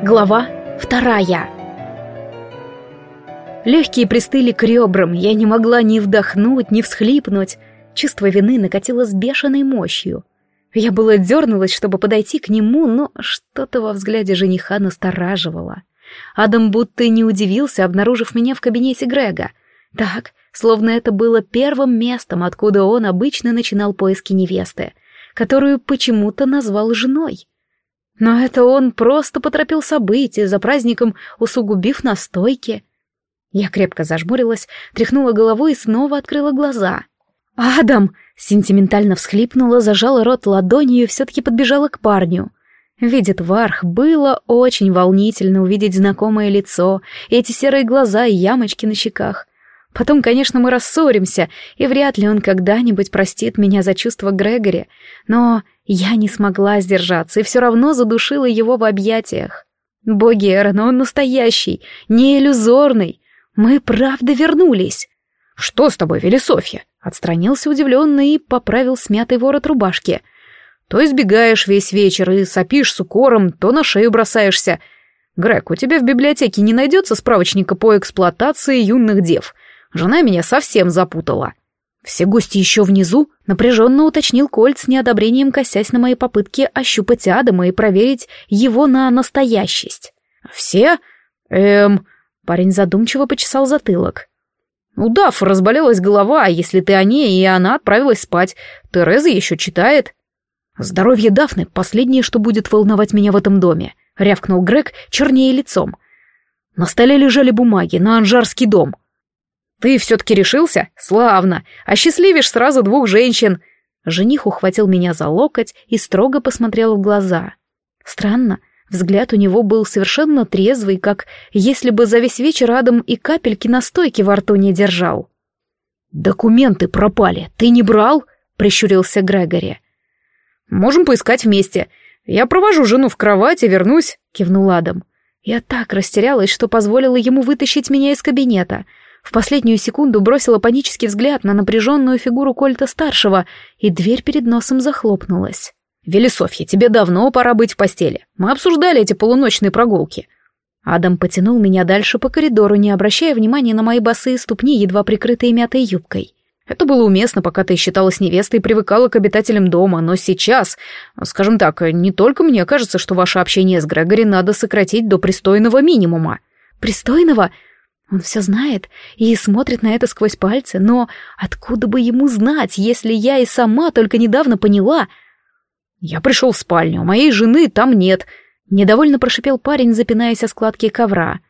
Глава вторая. Легкие пристыли к ребрам, я не могла ни вдохнуть, ни всхлипнуть. Чувство вины накатило с бешеной мощью. Я было дернулась, чтобы подойти к нему, но что-то во взгляде жениха настораживало. Адам будто не удивился, обнаружив меня в кабинете Грега. Так, словно это было первым местом, откуда он обычно начинал поиски невесты, которую почему-то назвал женой. Но это он просто поторопил события, за праздником усугубив настойки. Я крепко зажмурилась, тряхнула головой и снова открыла глаза. «Адам!» — сентиментально всхлипнула, зажала рот ладонью и все-таки подбежала к парню. Видит Варх, было очень волнительно увидеть знакомое лицо, эти серые глаза и ямочки на щеках. Потом, конечно, мы рассоримся, и вряд ли он когда-нибудь простит меня за чувства Грегори, но я не смогла сдержаться и все равно задушила его в объятиях. Боги Эрона, он настоящий, не иллюзорный. Мы правда вернулись. «Что с тобой, Велисофья?» Отстранился удивленно и поправил смятый ворот рубашки. «То избегаешь весь вечер и сопишь с укором, то на шею бросаешься. Грег, у тебя в библиотеке не найдется справочника по эксплуатации юных дев. Жена меня совсем запутала». Все гости еще внизу, напряженно уточнил Кольт с неодобрением, косясь на мои попытки ощупать Адама и проверить его на настоящесть. «Все? Эм...» Парень задумчиво почесал затылок. «У Даф разболелась голова, а если ты о ней, и она отправилась спать. Тереза еще читает». «Здоровье Дафны — последнее, что будет волновать меня в этом доме», — рявкнул Грег чернее лицом. На столе лежали бумаги на Анжарский дом — «Ты все-таки решился? Славно! Осчастливишь сразу двух женщин!» Жених ухватил меня за локоть и строго посмотрел в глаза. Странно, взгляд у него был совершенно трезвый, как если бы за весь вечер Адам и капельки настойки во рту не держал. «Документы пропали. Ты не брал?» — прищурился Грегори. «Можем поискать вместе. Я провожу жену в кровать и вернусь», — кивнул Адам. Я так растерялась, что позволила ему вытащить меня из кабинета — в последнюю секунду бросила панический взгляд на напряженную фигуру Кольта-старшего, и дверь перед носом захлопнулась. «Велисофья, тебе давно пора быть в постели. Мы обсуждали эти полуночные прогулки». Адам потянул меня дальше по коридору, не обращая внимания на мои босые ступни, едва прикрытые мятой юбкой. Это было уместно, пока ты считалась невестой и привыкала к обитателям дома, но сейчас, скажем так, не только мне кажется, что ваше общение с Грегори надо сократить до пристойного минимума. «Пристойного?» Он все знает и смотрит на это сквозь пальцы, но откуда бы ему знать, если я и сама только недавно поняла? Я пришел в спальню, моей жены там нет. Недовольно прошипел парень, запинаясь о складке ковра.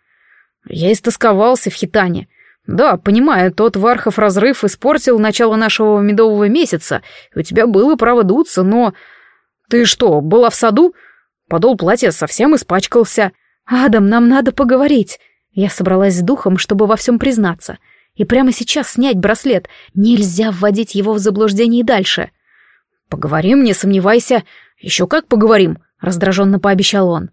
Я истосковался в хитане. Да, понимаю, тот Вархов разрыв испортил начало нашего медового месяца, и у тебя было право дуться, но... Ты что, была в саду? Подол платья совсем испачкался. «Адам, нам надо поговорить», я собралась с духом, чтобы во всем признаться. И прямо сейчас снять браслет. Нельзя вводить его в заблуждение и дальше. «Поговорим, не сомневайся. Еще как поговорим», — раздраженно пообещал он.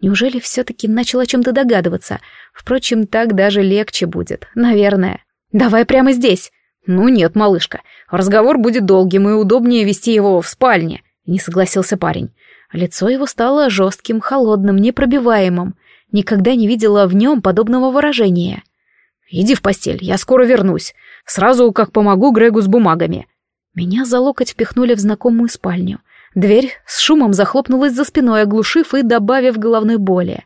Неужели все-таки начал о чем-то догадываться? Впрочем, так даже легче будет, наверное. «Давай прямо здесь». «Ну нет, малышка, разговор будет долгим и удобнее вести его в спальне», — не согласился парень. Лицо его стало жестким, холодным, непробиваемым. Никогда не видела в нем подобного выражения. «Иди в постель, я скоро вернусь. Сразу как помогу Грегу с бумагами». Меня за локоть впихнули в знакомую спальню. Дверь с шумом захлопнулась за спиной, оглушив и добавив головной боли.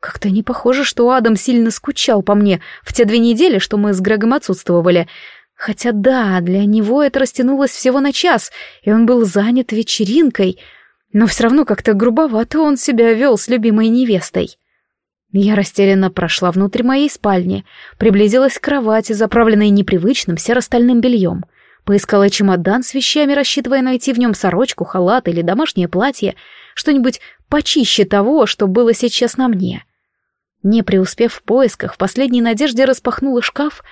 Как-то не похоже, что Адам сильно скучал по мне в те две недели, что мы с Грегом отсутствовали. Хотя да, для него это растянулось всего на час, и он был занят вечеринкой, но все равно как-то грубовато он себя вел с любимой невестой. Я растерянно прошла внутрь моей спальни, приблизилась к кровати, заправленной непривычным серо-стальным бельем. Поискала чемодан с вещами, рассчитывая найти в нем сорочку, халат или домашнее платье, что-нибудь почище того, что было сейчас на мне. Не преуспев в поисках, в последней надежде распахнула шкаф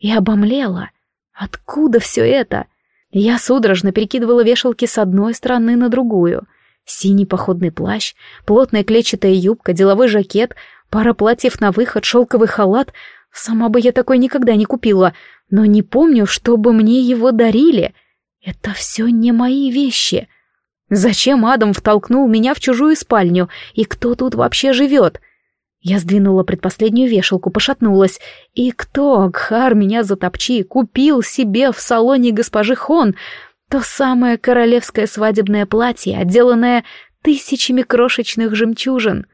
и обомлела. Откуда все это? Я судорожно перекидывала вешалки с одной стороны на другую. Синий походный плащ, плотная клетчатая юбка, деловой жакет — Пара платьев на выход, шелковый халат. Сама бы я такой никогда не купила, но не помню, чтобы мне его дарили. Это все не мои вещи. Зачем Адам втолкнул меня в чужую спальню? И кто тут вообще живет? Я сдвинула предпоследнюю вешалку, пошатнулась. И кто, Гхар, меня затопчи, купил себе в салоне госпожи Хон то самое королевское свадебное платье, отделанное тысячами крошечных жемчужин?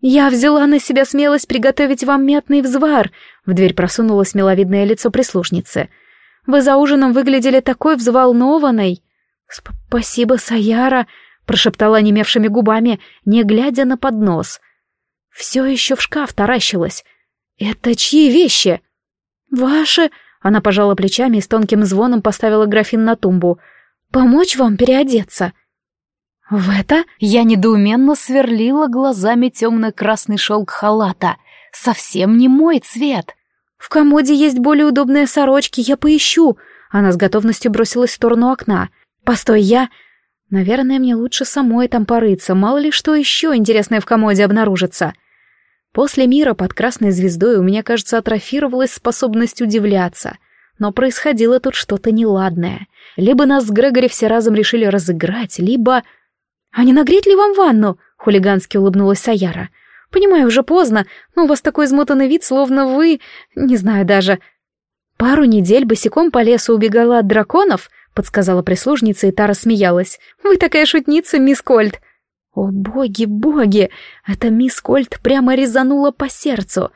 «Я взяла на себя смелость приготовить вам метный взвар», — в дверь просунулось миловидное лицо прислужницы. «Вы за ужином выглядели такой взволнованной». «Спасибо, Саяра», — прошептала немевшими губами, не глядя на поднос — все еще в шкаф таращилась. «Это чьи вещи?» «Ваши...» — она пожала плечами и с тонким звоном поставила графин на тумбу. «Помочь вам переодеться?» В это я недоуменно сверлила глазами темно-красный шелк халата. Совсем не мой цвет. «В комоде есть более удобные сорочки, я поищу!» Она с готовностью бросилась в сторону окна. «Постой, я...» Наверное, мне лучше самой там порыться, мало ли что еще интересное в комоде обнаружится. После мира под красной звездой у меня, кажется, атрофировалась способность удивляться. Но происходило тут что-то неладное. Либо нас с Грегори все разом решили разыграть, либо... «А не нагреть ли вам ванну?» — хулигански улыбнулась Саяра. «Понимаю, уже поздно, но у вас такой измотанный вид, словно вы... не знаю даже...» «Пару недель босиком по лесу убегала от драконов?» — подсказала прислужница, и та рассмеялась. «Вы такая шутница, мисс Кольт!» «О, боги, боги!» Эта мисс Кольт прямо резанула по сердцу.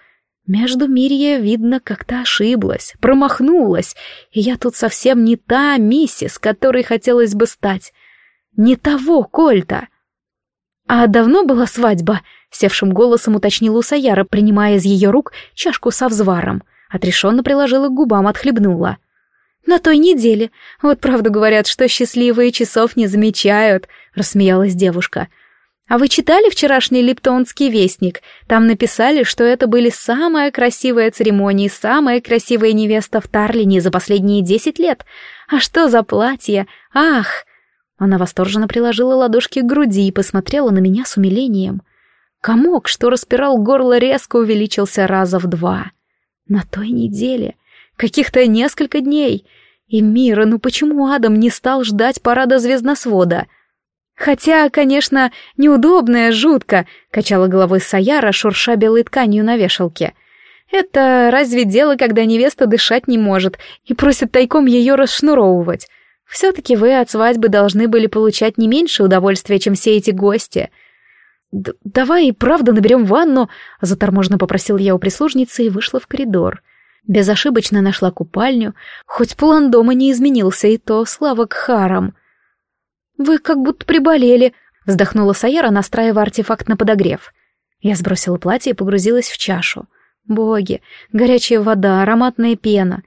Между Мирья, видно, как-то ошиблась, промахнулась, и я тут совсем не та миссис, которой хотелось бы стать. Не того Кольта. «А давно была свадьба?» — севшим голосом уточнила Усаяра, принимая из ее рук чашку со взваром. Отрешенно приложила к губам, отхлебнула. «На той неделе. Вот правду говорят, что счастливые часов не замечают», — рассмеялась девушка. «А вы читали вчерашний Липтонский вестник? Там написали, что это были самая красивая церемония, самая красивая невеста в Тарлине за последние десять лет. А что за платье? Ах!» Она восторженно приложила ладошки к груди и посмотрела на меня с умилением. Комок, что распирал горло, резко увеличился раза в два. На той неделе каких-то несколько дней. И Мира, ну почему Адам не стал ждать парада звездносвода? Хотя, конечно, неудобно, жутко, качала головой Саяра, шурша белой тканью на вешалке. Это разве дело, когда невеста дышать не может и просит тайком ее расшнуровывать? Все-таки вы от свадьбы должны были получать не меньше удовольствия, чем все эти гости. Д «Давай и правда наберем ванну», — заторможенно попросил я у прислужницы и вышла в коридор. Безошибочно нашла купальню, хоть план дома не изменился, и то слава к харам. «Вы как будто приболели», — вздохнула Саяра, настраивая артефакт на подогрев. Я сбросила платье и погрузилась в чашу. Боги, горячая вода, ароматная пена.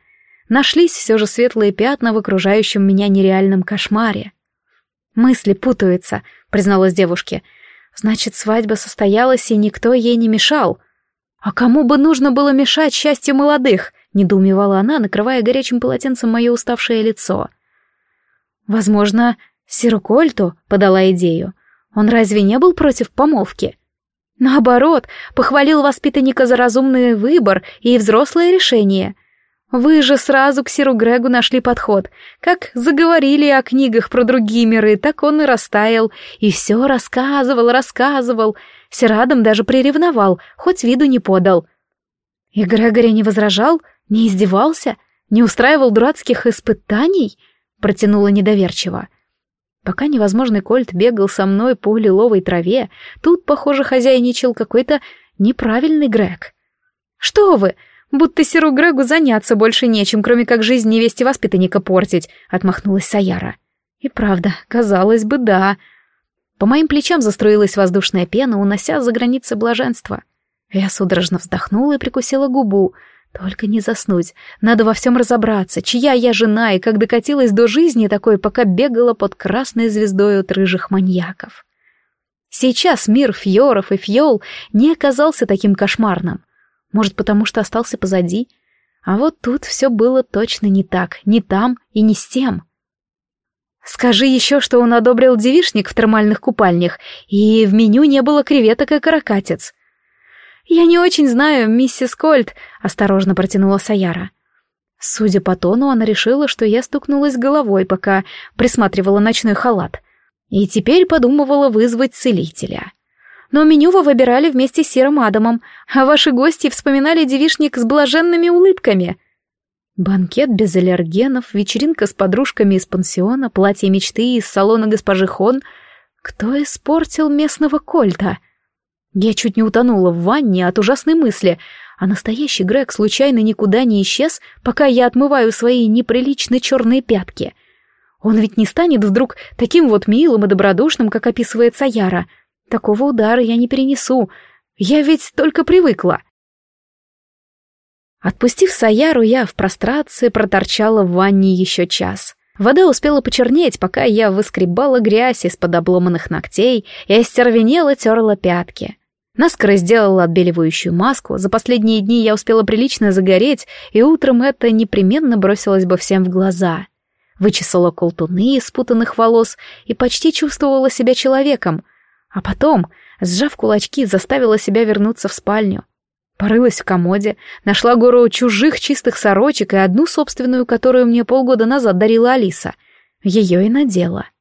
Нашлись все же светлые пятна в окружающем меня нереальном кошмаре. «Мысли путаются», — призналась девушке. «Значит, свадьба состоялась, и никто ей не мешал». «А кому бы нужно было мешать счастью молодых?» — недоумевала она, накрывая горячим полотенцем мое уставшее лицо. «Возможно, Сирукольту подала идею. Он разве не был против помолвки?» Наоборот, похвалил воспитанника за разумный выбор и взрослое решение. Вы же сразу к Сиру Грегу нашли подход. Как заговорили о книгах про другие миры, так он и растаял. И все рассказывал, рассказывал. Сирадом даже приревновал, хоть виду не подал. И Грегори не возражал, не издевался, не устраивал дурацких испытаний, протянула недоверчиво. Пока невозможный кольт бегал со мной по лиловой траве, тут, похоже, хозяйничал какой-то неправильный Грег. «Что вы! Будто Серу Грегу заняться больше нечем, кроме как жизнь невесте воспитанника портить», — отмахнулась Саяра. И правда, казалось бы, да. По моим плечам заструилась воздушная пена, унося за границы блаженства. Я судорожно вздохнула и прикусила губу. Только не заснуть. Надо во всем разобраться, чья я жена и как докатилась до жизни такой, пока бегала под красной звездой от рыжих маньяков. Сейчас мир фьоров и фьол не оказался таким кошмарным. Может, потому что остался позади? А вот тут все было точно не так, не там и не с тем. Скажи еще, что он одобрил девишник в термальных купальнях, и в меню не было креветок и каракатиц. «Я не очень знаю, миссис Кольт», — осторожно протянула Саяра. Судя по тону, она решила, что я стукнулась головой, пока присматривала ночной халат. И теперь подумывала вызвать целителя. Но меню вы выбирали вместе с Серым Адамом, а ваши гости вспоминали девишник с блаженными улыбками. Банкет без аллергенов, вечеринка с подружками из пансиона, платье мечты из салона госпожи Хон. Кто испортил местного кольта? Я чуть не утонула в ванне от ужасной мысли, а настоящий Грег случайно никуда не исчез, пока я отмываю свои неприлично черные пятки. Он ведь не станет вдруг таким вот милым и добродушным, как описывает Саяра. Такого удара я не перенесу. Я ведь только привыкла. Отпустив Саяру, я в прострации проторчала в ванне еще час. Вода успела почернеть, пока я выскребала грязь из-под обломанных ногтей и остервенела терла пятки. Наскоро сделала отбеливающую маску, за последние дни я успела прилично загореть, и утром это непременно бросилось бы всем в глаза. Вычесала колтуны из спутанных волос и почти чувствовала себя человеком, а потом, сжав кулачки, заставила себя вернуться в спальню. Порылась в комоде, нашла гору чужих чистых сорочек и одну собственную, которую мне полгода назад дарила Алиса. Ее и надела. —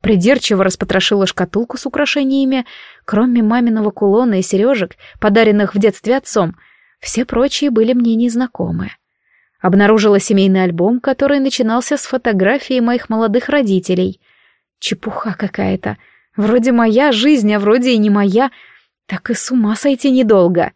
Придирчиво распотрошила шкатулку с украшениями, кроме маминого кулона и сережек, подаренных в детстве отцом, все прочие были мне незнакомы. Обнаружила семейный альбом, который начинался с фотографии моих молодых родителей. Чепуха какая-то. Вроде моя жизнь, а вроде и не моя. Так и с ума сойти недолго.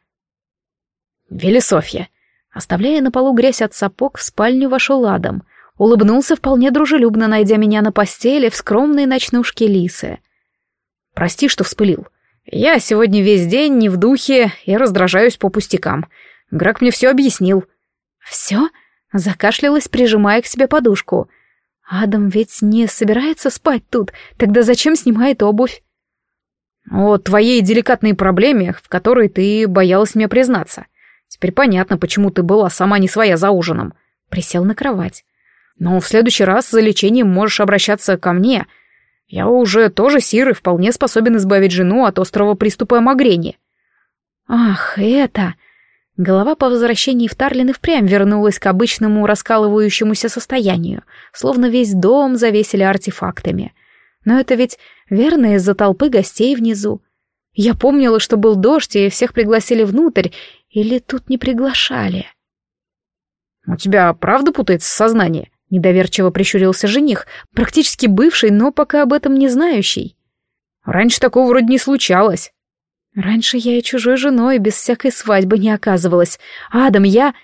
Велисофья. Оставляя на полу грязь от сапог, в спальню вошел Адам. Улыбнулся вполне дружелюбно, найдя меня на постели в скромной ночнушке Лисы. «Прости, что вспылил. Я сегодня весь день не в духе и раздражаюсь по пустякам. Грак мне все объяснил». «Все?» — закашлялась, прижимая к себе подушку. «Адам ведь не собирается спать тут, тогда зачем снимает обувь?» «О твоей деликатной проблеме, в которой ты боялась мне признаться. Теперь понятно, почему ты была сама не своя за ужином». Присел на кровать. Но в следующий раз за лечением можешь обращаться ко мне. Я уже тоже сир и вполне способен избавить жену от острого приступа мигрени». «Ах, это...» Голова по возвращении в Тарлин и впрямь вернулась к обычному раскалывающемуся состоянию, словно весь дом завесили артефактами. Но это ведь верно из-за толпы гостей внизу. Я помнила, что был дождь, и всех пригласили внутрь, или тут не приглашали. «У тебя правда путается сознание?» Недоверчиво прищурился жених, практически бывший, но пока об этом не знающий. Раньше такого вроде не случалось. Раньше я и чужой женой без всякой свадьбы не оказывалась. Адам, я...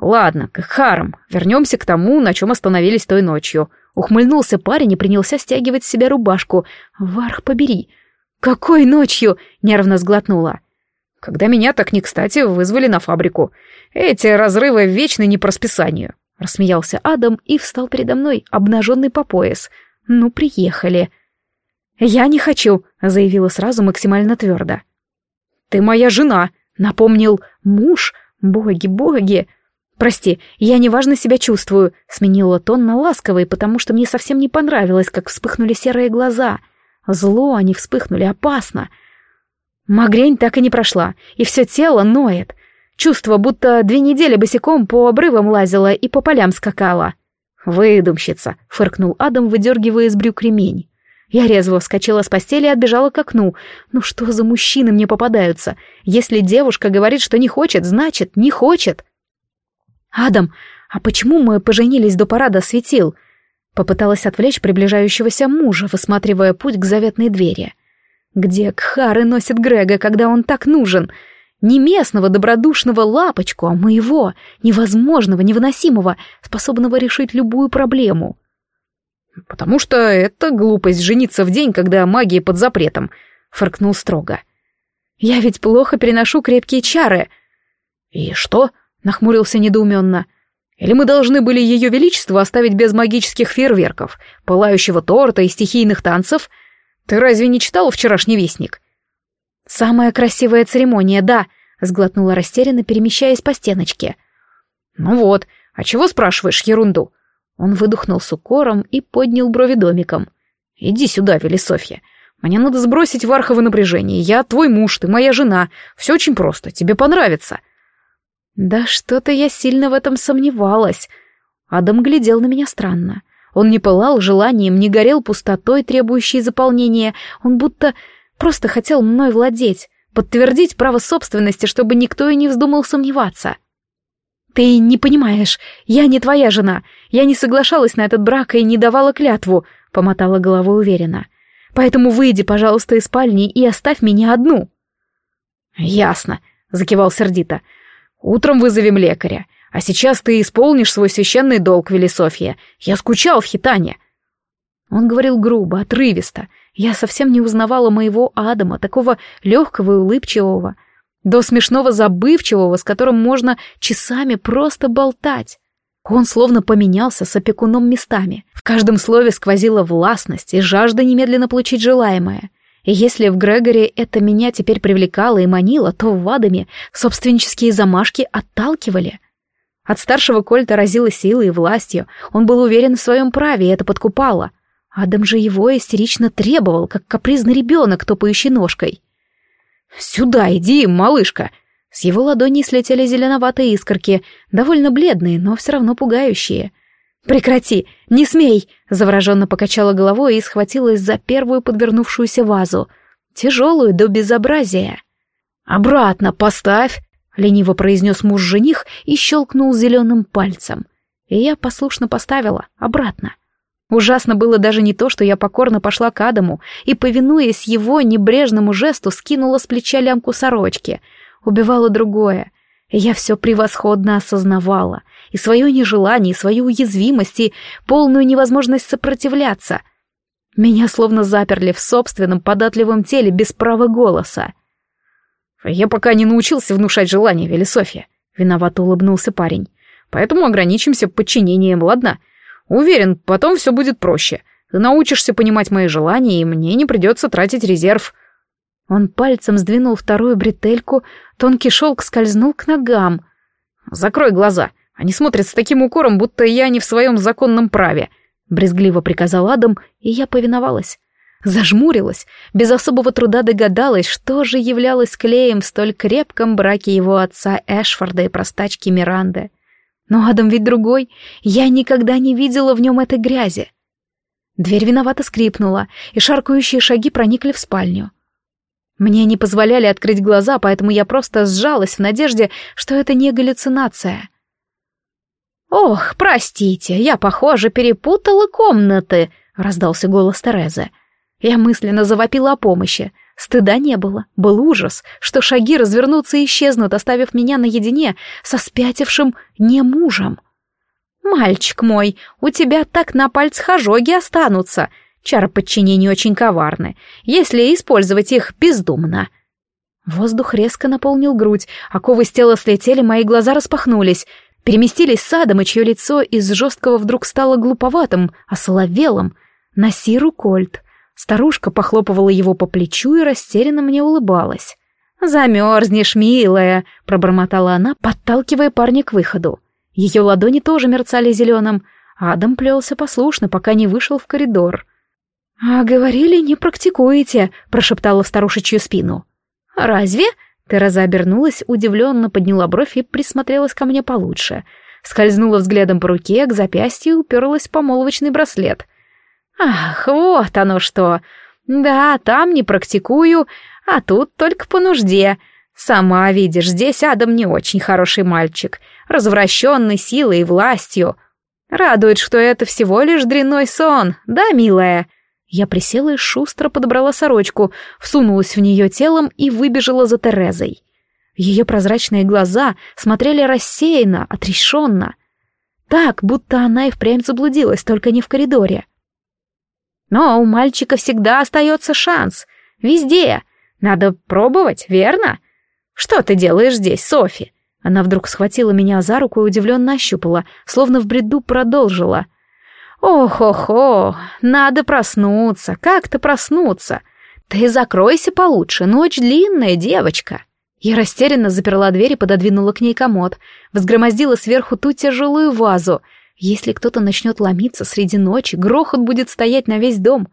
Ладно, к Харам. Вернемся к тому, на чем остановились той ночью. Ухмыльнулся парень и принялся стягивать с себя рубашку. Варх побери. Какой ночью? Нервно сглотнула. Когда меня так не кстати вызвали на фабрику. Эти разрывы вечны не по расписанию. Рассмеялся Адам и встал передо мной, обнаженный по пояс. «Ну, приехали». «Я не хочу», — заявила сразу максимально твердо. «Ты моя жена», — напомнил муж. «Боги, боги!» «Прости, я неважно себя чувствую», — сменила тон на ласковый, потому что мне совсем не понравилось, как вспыхнули серые глаза. Зло они вспыхнули, опасно. Магрень так и не прошла, и все тело ноет. Чувство, будто две недели босиком по обрывам лазила и по полям скакала. «Выдумщица», — фыркнул Адам, выдергивая из брюк ремень. Я резво вскочила с постели и отбежала к окну. Ну что за мужчины мне попадаются? Если девушка говорит, что не хочет, значит, не хочет. «Адам, а почему мы поженились до парада светил?» Попыталась отвлечь приближающегося мужа, высматривая путь к заветной двери. «Где Кхары носит Грега, когда он так нужен?» Не местного добродушного лапочку, а моего, невозможного, невыносимого, способного решить любую проблему. «Потому что это глупость жениться в день, когда магия под запретом», — фыркнул строго. «Я ведь плохо переношу крепкие чары». «И что?» — нахмурился недоуменно. «Или мы должны были ее величество оставить без магических фейерверков, пылающего торта и стихийных танцев? Ты разве не читал вчерашний вестник?» «Самая красивая церемония, да», — сглотнула растерянно, перемещаясь по стеночке. «Ну вот, а чего спрашиваешь ерунду?» Он выдохнул с укором и поднял брови домиком. «Иди сюда, Велисофья. Мне надо сбросить вархово напряжение. Я твой муж, ты моя жена. Все очень просто, тебе понравится». Да что-то я сильно в этом сомневалась. Адам глядел на меня странно. Он не пылал желанием, не горел пустотой, требующей заполнения. Он будто просто хотел мной владеть, подтвердить право собственности, чтобы никто и не вздумал сомневаться. «Ты не понимаешь, я не твоя жена. Я не соглашалась на этот брак и не давала клятву», — помотала головой уверенно. «Поэтому выйди, пожалуйста, из спальни и оставь меня одну». «Ясно», — закивал сердито. «Утром вызовем лекаря. А сейчас ты исполнишь свой священный долг, Велисофия. Я скучал в Хитане». Он говорил грубо, отрывисто. Я совсем не узнавала моего Адама, такого легкого и улыбчивого, до смешного забывчивого, с которым можно часами просто болтать. Он словно поменялся с опекуном местами. В каждом слове сквозила властность и жажда немедленно получить желаемое. И если в Грегоре это меня теперь привлекало и манило, то в Адаме собственнические замашки отталкивали. От старшего Кольта разило силой и властью, он был уверен в своем праве, и это подкупало. Адам же его истерично требовал, как капризный ребенок, топающий ножкой. «Сюда иди, малышка!» С его ладони слетели зеленоватые искорки, довольно бледные, но все равно пугающие. «Прекрати! Не смей!» — завороженно покачала головой и схватилась за первую подвернувшуюся вазу, тяжелую до безобразия. «Обратно поставь!» — лениво произнес муж-жених и щелкнул зеленым пальцем. И я послушно поставила обратно. Ужасно было даже не то, что я покорно пошла к Адаму и, повинуясь его небрежному жесту, скинула с плеча лямку сорочки. Убивало другое. Я все превосходно осознавала. И свое нежелание, и свою уязвимость, и полную невозможность сопротивляться. Меня словно заперли в собственном податливом теле без права голоса. «Я пока не научился внушать желание, Велисофия», — виновато улыбнулся парень. «Поэтому ограничимся подчинением, ладно? Уверен, потом все будет проще. Ты научишься понимать мои желания, и мне не придется тратить резерв». Он пальцем сдвинул вторую бретельку, тонкий шелк скользнул к ногам. «Закрой глаза, они смотрят с таким укором, будто я не в своем законном праве», — брезгливо приказал Адам, и я повиновалась. Зажмурилась, без особого труда догадалась, что же являлось клеем в столь крепком браке его отца Эшфорда и простачки Миранды. Но Адам ведь другой, я никогда не видела в нем этой грязи. Дверь виновато скрипнула, и шаркающие шаги проникли в спальню. Мне не позволяли открыть глаза, поэтому я просто сжалась в надежде, что это не галлюцинация. «Ох, простите, я, похоже, перепутала комнаты», — раздался голос Терезы. Я мысленно завопила о помощи. Стыда не было, был ужас, что шаги развернутся и исчезнут, оставив меня наедине со спятившим не мужем. «Мальчик мой, у тебя так на пальцах ожоги останутся. Чары подчинения очень коварны, если использовать их бездумно». Воздух резко наполнил грудь, оковы с тела слетели, мои глаза распахнулись, переместились садом, и чье лицо из жесткого вдруг стало глуповатым, осоловелым. На сиру Старушка похлопывала его по плечу и растерянно мне улыбалась. «Замерзнешь, милая!» — пробормотала она, подталкивая парня к выходу. Ее ладони тоже мерцали зеленым. Адам плелся послушно, пока не вышел в коридор. «А говорили, не практикуете», — прошептала в старушечью спину. «Разве?» — Тереза обернулась, удивленно подняла бровь и присмотрелась ко мне получше. Скользнула взглядом по руке, к запястью уперлась помолвочный браслет. Ах, вот оно что. Да, там не практикую, а тут только по нужде. Сама видишь, здесь Адам не очень хороший мальчик, развращенный силой и властью. Радует, что это всего лишь дрянной сон, да, милая?» Я присела и шустро подобрала сорочку, всунулась в нее телом и выбежала за Терезой. Ее прозрачные глаза смотрели рассеянно, отрешенно. Так, будто она и впрямь заблудилась, только не в коридоре. Но у мальчика всегда остается шанс. Везде. Надо пробовать, верно? Что ты делаешь здесь, Софи? Она вдруг схватила меня за руку и удивленно ощупала, словно в бреду продолжила. «Ох-охо, надо проснуться, как-то проснуться. Ты закройся получше, ночь длинная, девочка». Я растерянно заперла дверь и пододвинула к ней комод, взгромоздила сверху ту тяжелую вазу — если кто-то начнет ломиться среди ночи, грохот будет стоять на весь дом.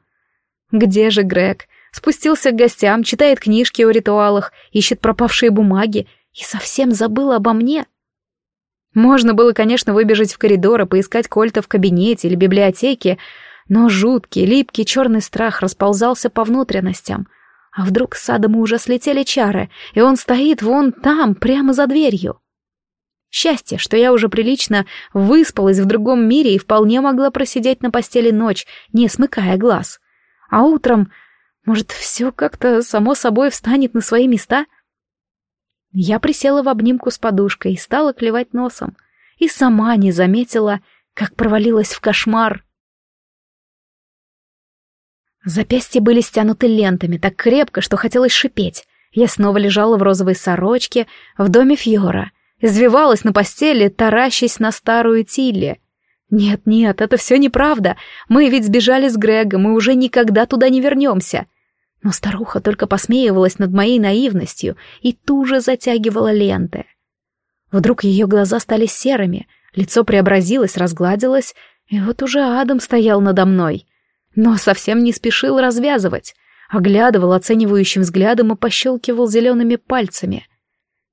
Где же Грег? Спустился к гостям, читает книжки о ритуалах, ищет пропавшие бумаги и совсем забыл обо мне. Можно было, конечно, выбежать в коридор и поискать Кольта в кабинете или библиотеке, но жуткий, липкий черный страх расползался по внутренностям. А вдруг с Адаму уже слетели чары, и он стоит вон там, прямо за дверью? Счастье, что я уже прилично выспалась в другом мире и вполне могла просидеть на постели ночь, не смыкая глаз. А утром, может, все как-то само собой встанет на свои места? Я присела в обнимку с подушкой и стала клевать носом. И сама не заметила, как провалилась в кошмар. Запястья были стянуты лентами так крепко, что хотелось шипеть. Я снова лежала в розовой сорочке в доме Фьора, извивалась на постели, таращась на старую Тилли. Нет-нет, это все неправда. Мы ведь сбежали с Грегом и уже никогда туда не вернемся. Но старуха только посмеивалась над моей наивностью и туже затягивала ленты. Вдруг ее глаза стали серыми, лицо преобразилось, разгладилось, и вот уже Адам стоял надо мной но совсем не спешил развязывать, оглядывал оценивающим взглядом и пощелкивал зелеными пальцами.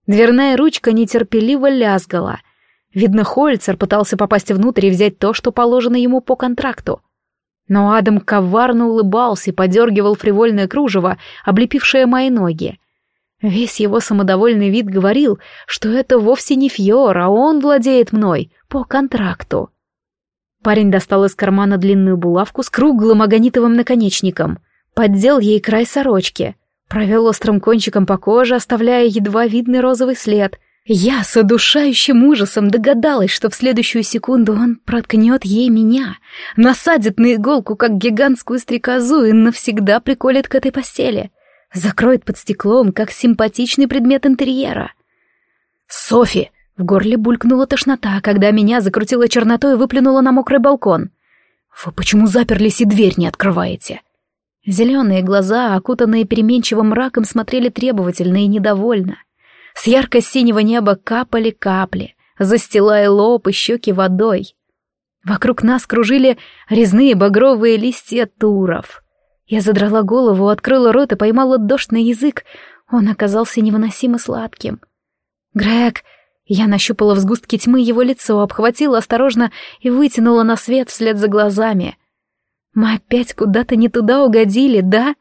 Дверная ручка нетерпеливо лязгала. Видно, Хольцер пытался попасть внутрь и взять то, что положено ему по контракту. Но Адам коварно улыбался и подергивал фривольное кружево, облепившее мои ноги. Весь его самодовольный вид говорил, что это вовсе не Фьор, а он владеет мной по контракту. Парень достал из кармана длинную булавку с круглым агонитовым наконечником, поддел ей край сорочки, провел острым кончиком по коже, оставляя едва видный розовый след. Я с одушающим ужасом догадалась, что в следующую секунду он проткнет ей меня, насадит на иголку, как гигантскую стрекозу, и навсегда приколет к этой постели. Закроет под стеклом, как симпатичный предмет интерьера. «Софи!» В горле булькнула тошнота, когда меня закрутила чернотой и выплюнула на мокрый балкон. «Вы почему заперлись и дверь не открываете?» Зеленые глаза, окутанные переменчивым мраком, смотрели требовательно и недовольно. С ярко-синего неба капали капли, застилая лоб и щеки водой. Вокруг нас кружили резные багровые листья туров. Я задрала голову, открыла рот и поймала дождь на язык. Он оказался невыносимо сладким. «Грег, я нащупала в сгустке тьмы его лицо, обхватила осторожно и вытянула на свет вслед за глазами. Мы опять куда-то не туда угодили, да?